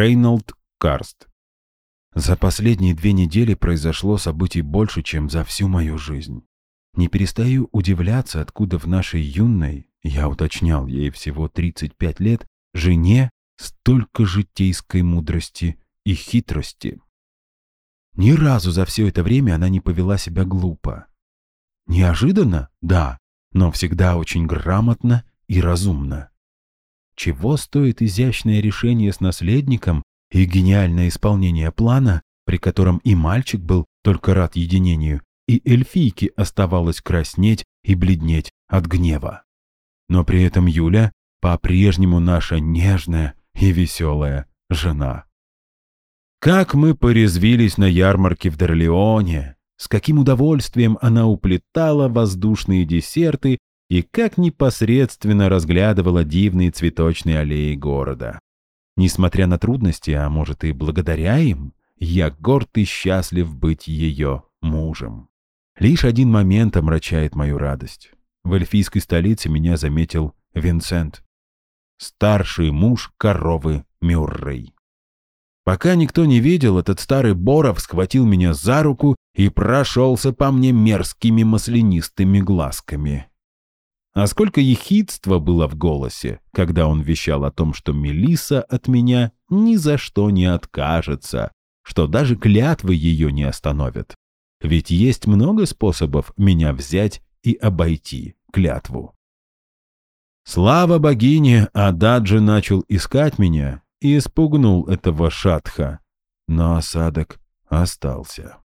Рейнольд Карст. За последние две недели произошло событий больше, чем за всю мою жизнь. Не перестаю удивляться, откуда в нашей юной, я уточнял ей всего 35 лет, жене столько житейской мудрости и хитрости. Ни разу за все это время она не повела себя глупо. Неожиданно? Да, но всегда очень грамотно и разумно. Чего стоит изящное решение с наследником и гениальное исполнение плана, при котором и мальчик был только рад единению, и эльфийке оставалось краснеть и бледнеть от гнева. Но при этом Юля по-прежнему наша нежная и веселая жена. Как мы порезвились на ярмарке в Дерлеоне, с каким удовольствием она уплетала воздушные десерты и как непосредственно разглядывала дивные цветочные аллеи города. Несмотря на трудности, а может и благодаря им, я горд и счастлив быть ее мужем. Лишь один момент омрачает мою радость. В эльфийской столице меня заметил Винсент, старший муж коровы Мюррей. Пока никто не видел, этот старый Боров схватил меня за руку и прошелся по мне мерзкими маслянистыми глазками. А сколько ехидства было в голосе, когда он вещал о том, что Мелиса от меня ни за что не откажется, что даже клятвы ее не остановят. Ведь есть много способов меня взять и обойти клятву. Слава богине, Ададжи начал искать меня и испугнул этого шатха, но осадок остался.